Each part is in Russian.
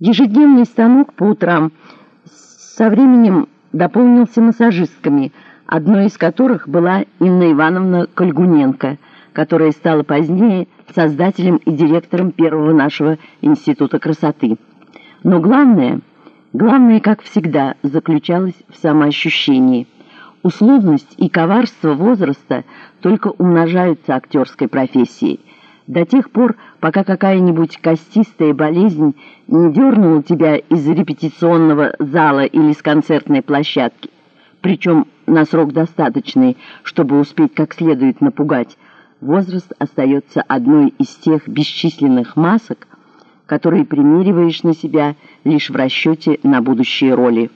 Ежедневный станок по утрам со временем дополнился массажистками, одной из которых была Инна Ивановна Кольгуненко, которая стала позднее создателем и директором первого нашего института красоты. Но главное, главное, как всегда, заключалось в самоощущении. Условность и коварство возраста только умножаются актерской профессией – до тех пор, пока какая-нибудь костистая болезнь не дернула тебя из репетиционного зала или с концертной площадки, причем на срок достаточный, чтобы успеть как следует напугать, возраст остается одной из тех бесчисленных масок, которые примериваешь на себя лишь в расчете на будущие роли.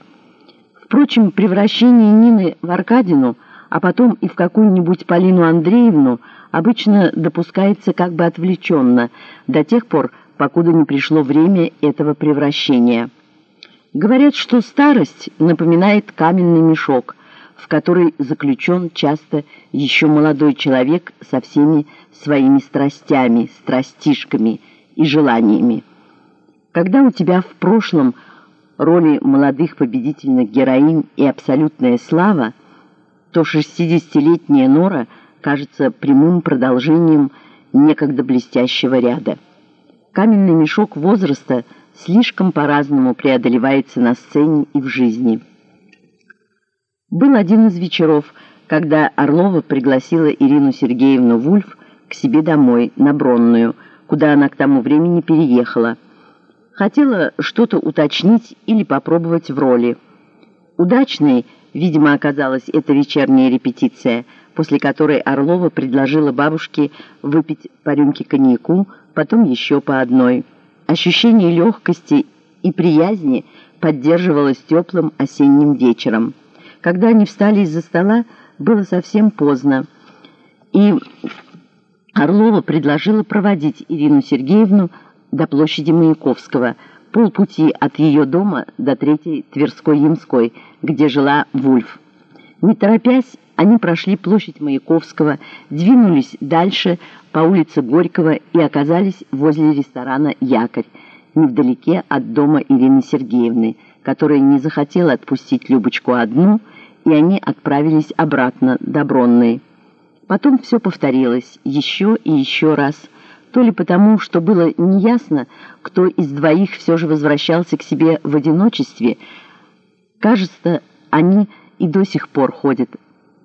Впрочем, превращение Нины в Аркадину, а потом и в какую-нибудь Полину Андреевну – обычно допускается как бы отвлеченно, до тех пор, покуда не пришло время этого превращения. Говорят, что старость напоминает каменный мешок, в который заключен часто еще молодой человек со всеми своими страстями, страстишками и желаниями. Когда у тебя в прошлом роли молодых победительных героинь и абсолютная слава, то шестидесятилетняя Нора – кажется прямым продолжением некогда блестящего ряда. Каменный мешок возраста слишком по-разному преодолевается на сцене и в жизни. Был один из вечеров, когда Орлова пригласила Ирину Сергеевну Вульф к себе домой, на Бронную, куда она к тому времени переехала. Хотела что-то уточнить или попробовать в роли. Удачной, видимо, оказалась эта вечерняя репетиция – после которой Орлова предложила бабушке выпить по рюмке коньяку, потом еще по одной. Ощущение легкости и приязни поддерживалось теплым осенним вечером. Когда они встали из-за стола, было совсем поздно, и Орлова предложила проводить Ирину Сергеевну до площади Маяковского, полпути от ее дома до третьей Тверской-Ямской, где жила Вульф. Не торопясь, они прошли площадь Маяковского, двинулись дальше по улице Горького и оказались возле ресторана «Якорь», невдалеке от дома Ирины Сергеевны, которая не захотела отпустить Любочку одну, и они отправились обратно до. Потом все повторилось еще и еще раз, то ли потому, что было неясно, кто из двоих все же возвращался к себе в одиночестве. Кажется, они и до сих пор ходят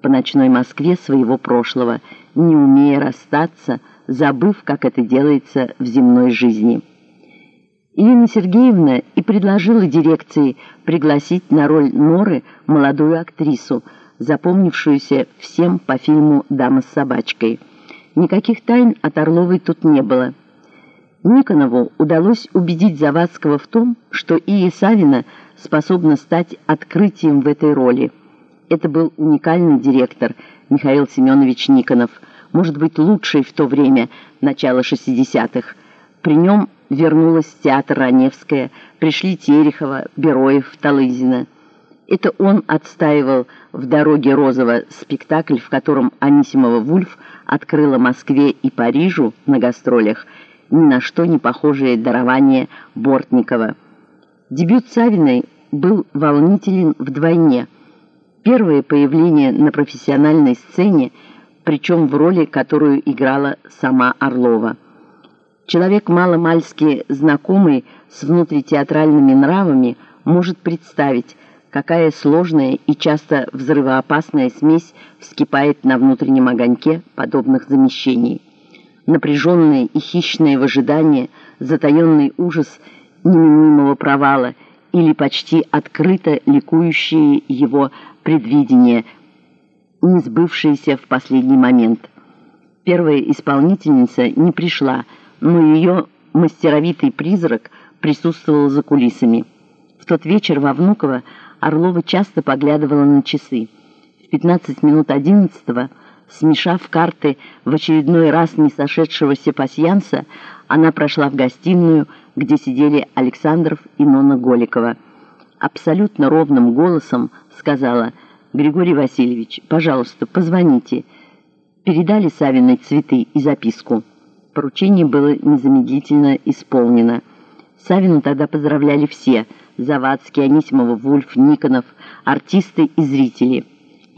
по ночной Москве своего прошлого, не умея расстаться, забыв, как это делается в земной жизни. Ирина Сергеевна и предложила дирекции пригласить на роль Норы молодую актрису, запомнившуюся всем по фильму «Дама с собачкой». Никаких тайн от Орловой тут не было. Никонову удалось убедить Завадского в том, что Ия Савина способна стать открытием в этой роли – это был уникальный директор Михаил Семенович Никонов, может быть, лучший в то время, начало 60-х. При нем вернулась театр Раневская, пришли Терехова, Бероев, Талызина. Это он отстаивал в «Дороге Розова» спектакль, в котором Анисимова Вульф открыла Москве и Парижу на гастролях ни на что не похожее дарование Бортникова. Дебют Савиной был волнителен вдвойне – Первое появление на профессиональной сцене, причем в роли, которую играла сама Орлова. Человек маломальски знакомый с внутритеатральными нравами может представить, какая сложная и часто взрывоопасная смесь вскипает на внутреннем огоньке подобных замещений. Напряженное и хищное в ожидании, затаенный ужас неминуемого провала или почти открыто ликующие его предвидение, не сбывшееся в последний момент. Первая исполнительница не пришла, но ее мастеровитый призрак присутствовал за кулисами. В тот вечер во Внуково Орлова часто поглядывала на часы. В 15 минут одиннадцатого, смешав карты в очередной раз не сошедшегося пасьянса, она прошла в гостиную, где сидели Александров и Нона Голикова. Абсолютно ровным голосом сказала «Григорий Васильевич, пожалуйста, позвоните». Передали Савиной цветы и записку. Поручение было незамедлительно исполнено. Савину тогда поздравляли все – Завадский, Анисимова, Вульф, Никонов, артисты и зрители –